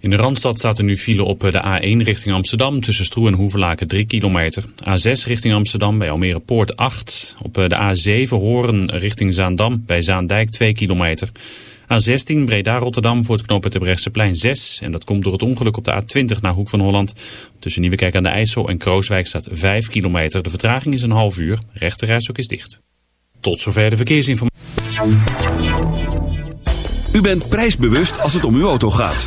In de Randstad staat er nu file op de A1 richting Amsterdam tussen Stroe en Hoevelaken 3 kilometer. A6 richting Amsterdam bij Almere Poort 8. Op de A7 Horen richting Zaandam bij Zaandijk 2 kilometer. A16 Breda-Rotterdam voor het knooppunt plein 6. En dat komt door het ongeluk op de A20 naar Hoek van Holland. Tussen Nieuwekerk aan de IJssel en Krooswijk staat 5 kilometer. De vertraging is een half uur. Rechterreis ook is dicht. Tot zover de verkeersinformatie. U bent prijsbewust als het om uw auto gaat.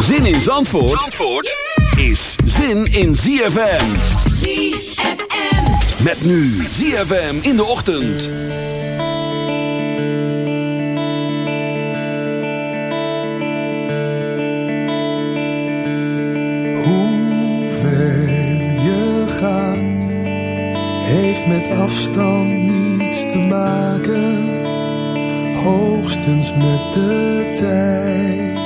Zin in Zandvoort, Zandvoort is zin in ZFM. ZFM. Met nu ZFM in de ochtend. Hoe ver je gaat, heeft met afstand niets te maken, hoogstens met de tijd.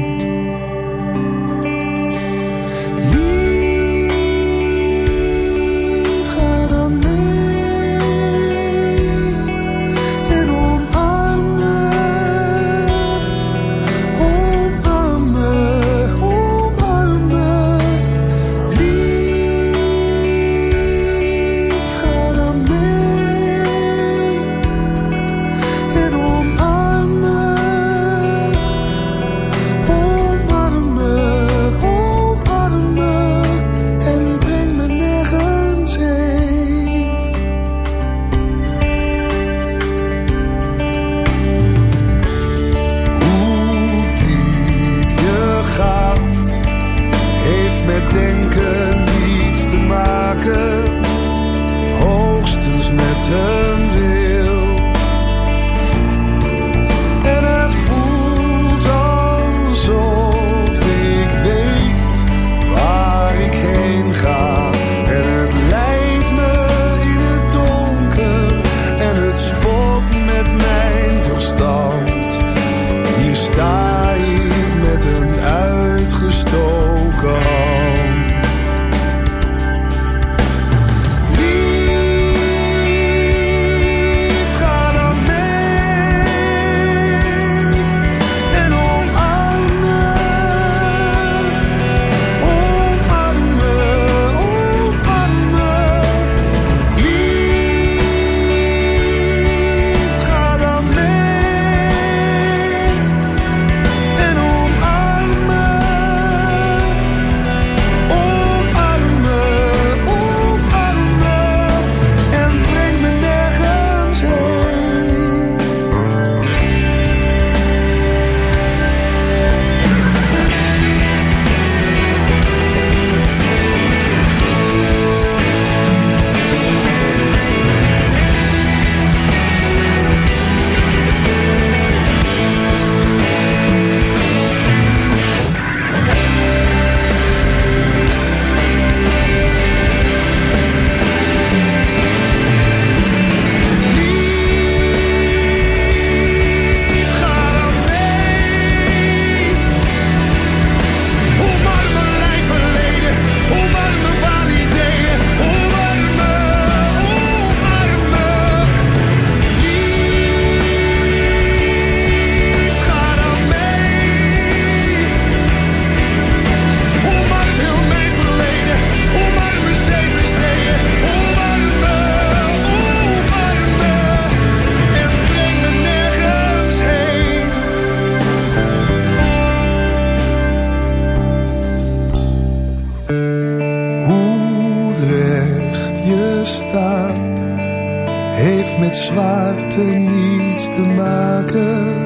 Met zwaarte niets te maken,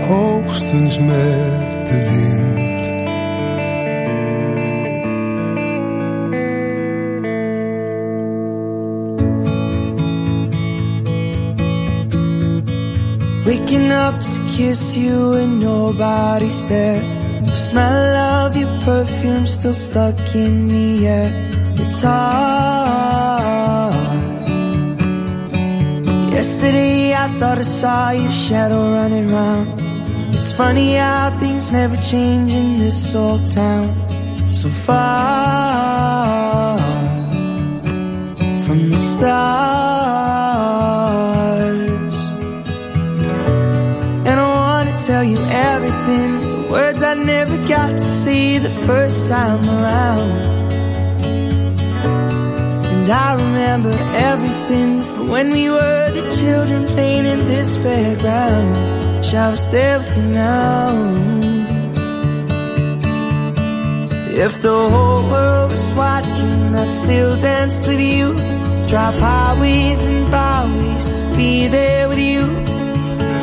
hoogstens met de wind. Waking up to kiss you and nobody's there. The smell of your perfume still stuck in the air. It's hard. Yesterday I thought I saw your shadow running round. It's funny how things never change in this old town. So far from the stars. And I wanna tell you everything. The words I never got to see the first time around. And I remember everything from when we were children playing in this fairground. Shall I stay with you now? If the whole world was watching, I'd still dance with you. Drive highways and byways be there with you.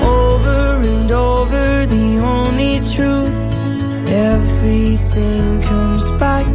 Over and over, the only truth. Everything comes back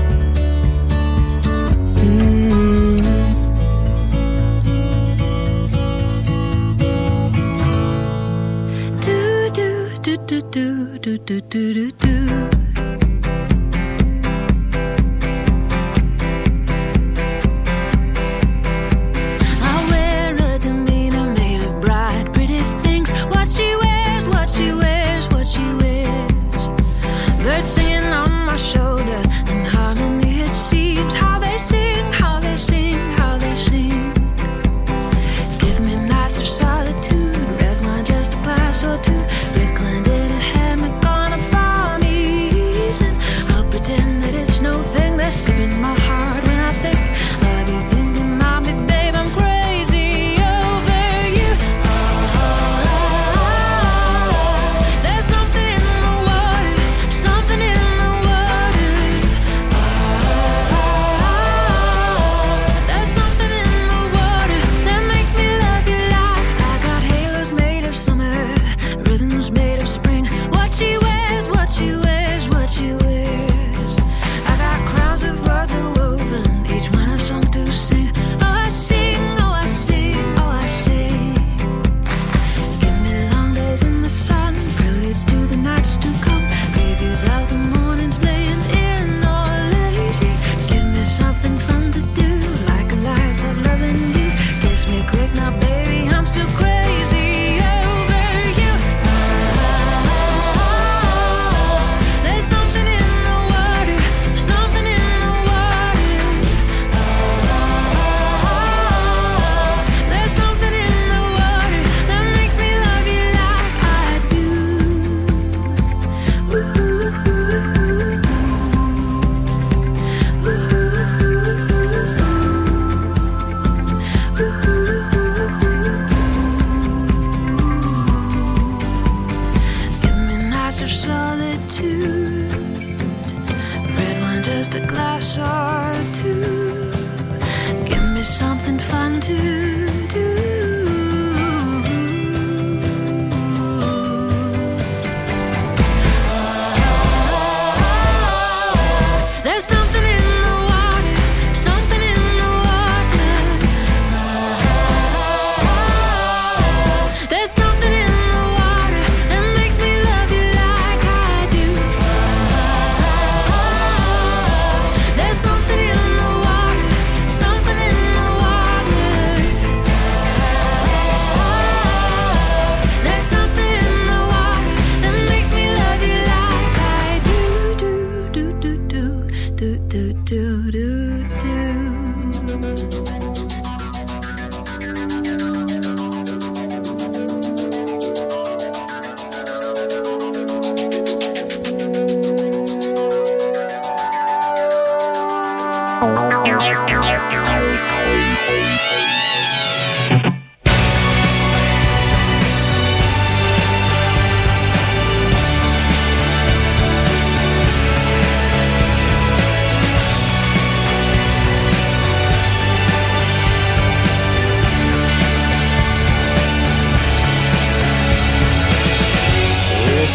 Do do do do do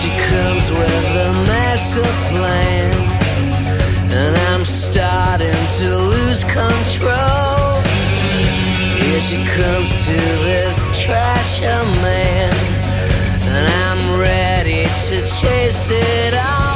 she comes with a master plan. And I'm starting to lose control. Here she comes to this trasher man. And I'm ready to chase it all.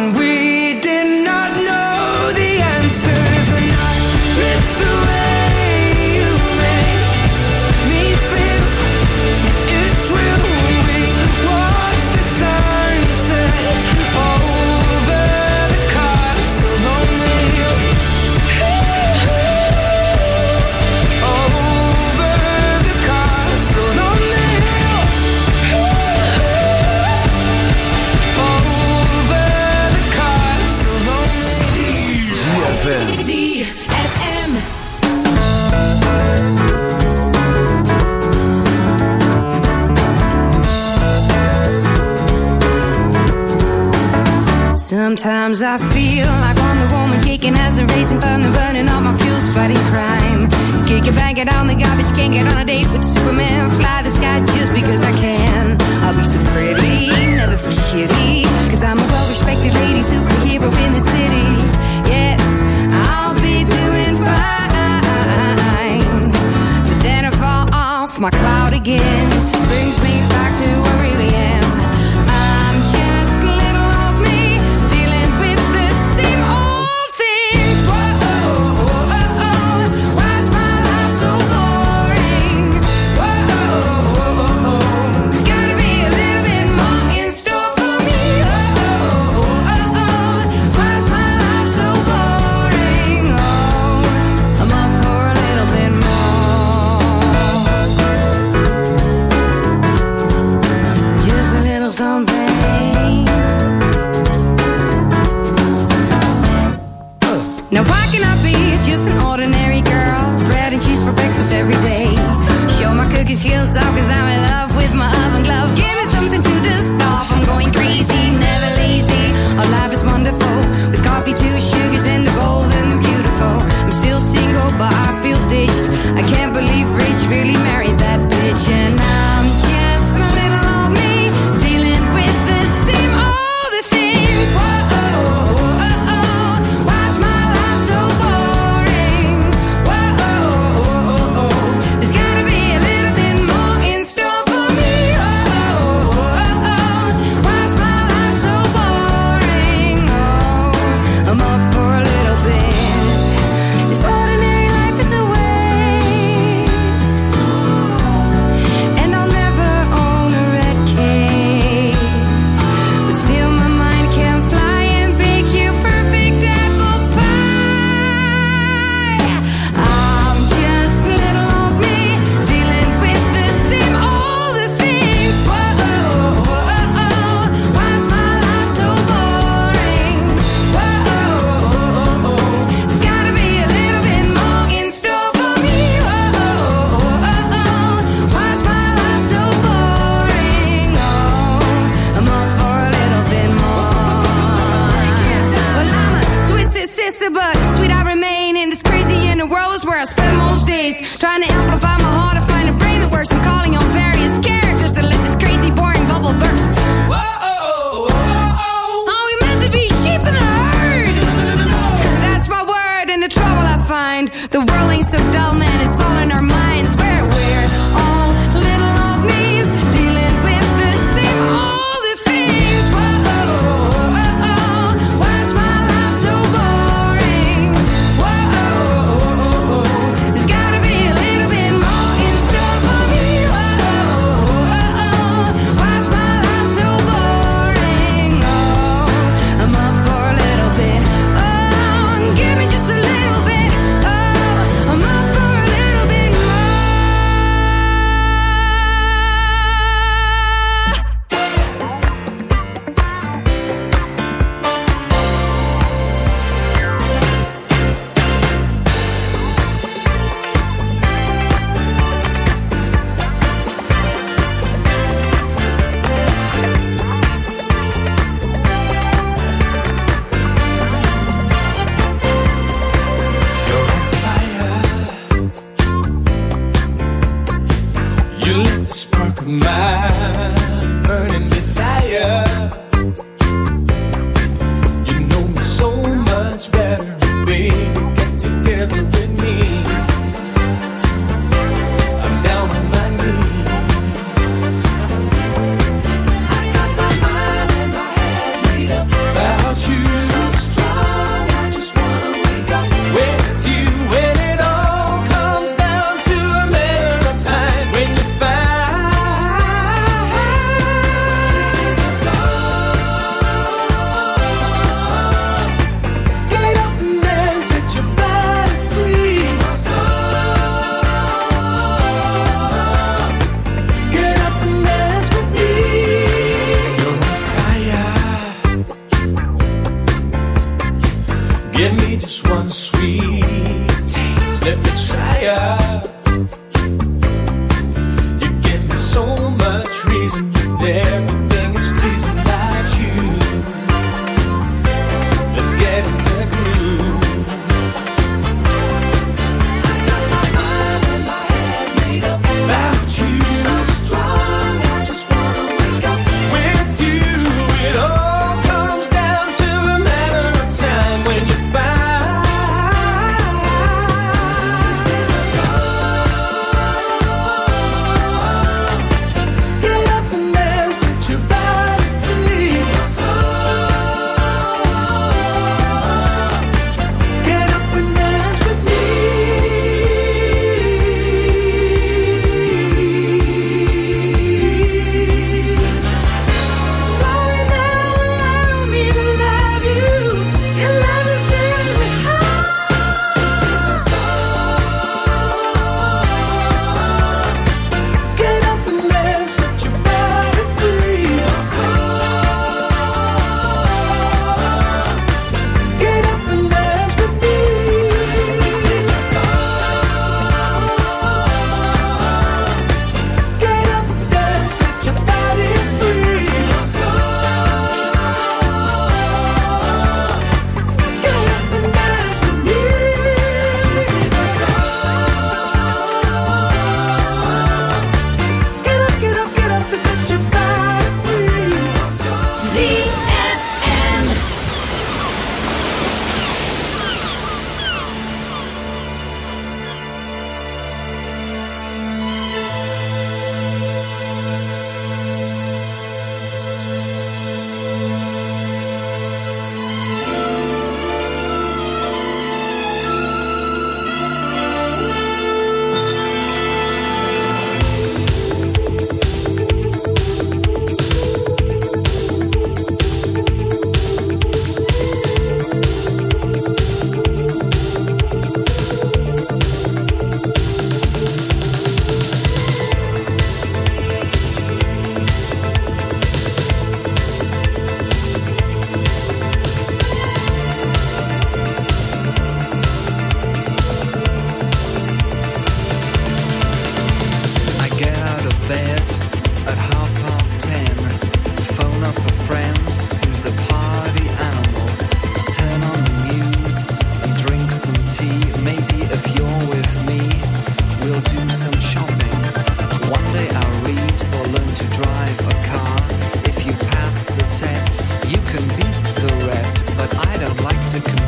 Sometimes I feel like I'm the woman kicking as a racing thunder, burning all my fuels, fighting crime. Kick it, bang it on the garbage, can't get on a date with Superman. Fly the sky just because I can. I'll be so pretty, never for shitty. Cause I'm a well respected lady, superhero in the city.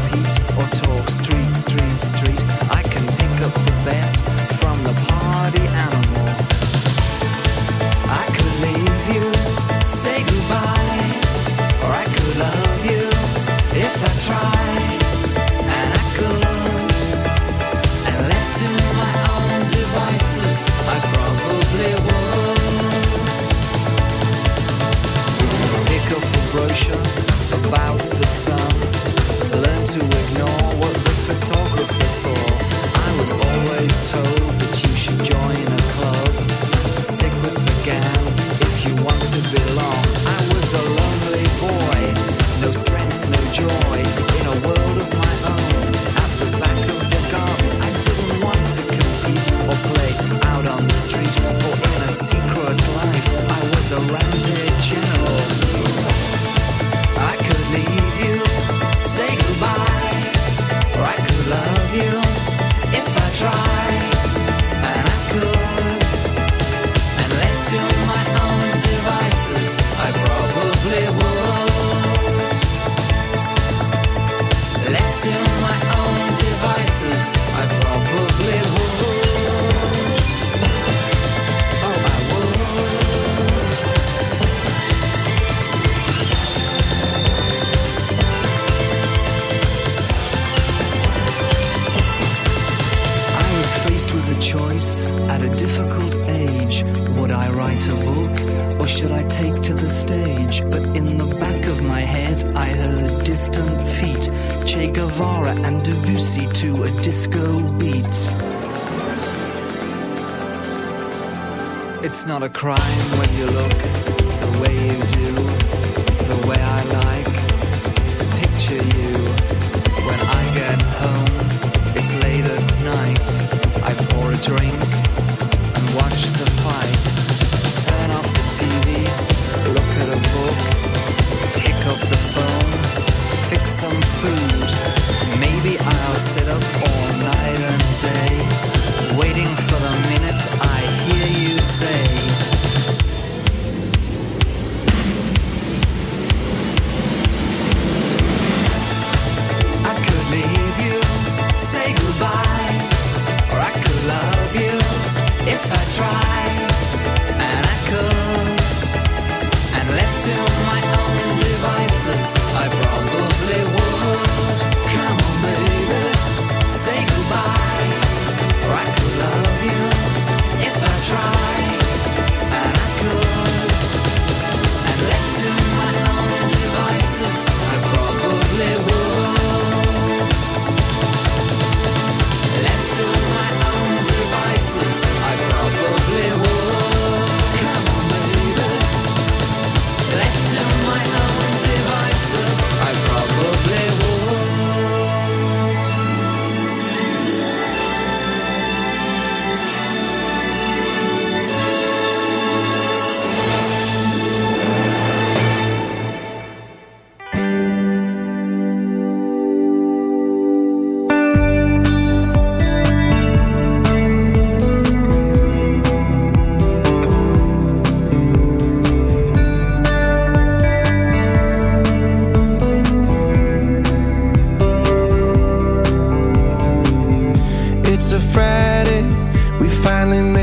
repeat or not a crime when you look the way you do, the way I like to picture you. a Friday. We finally made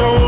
I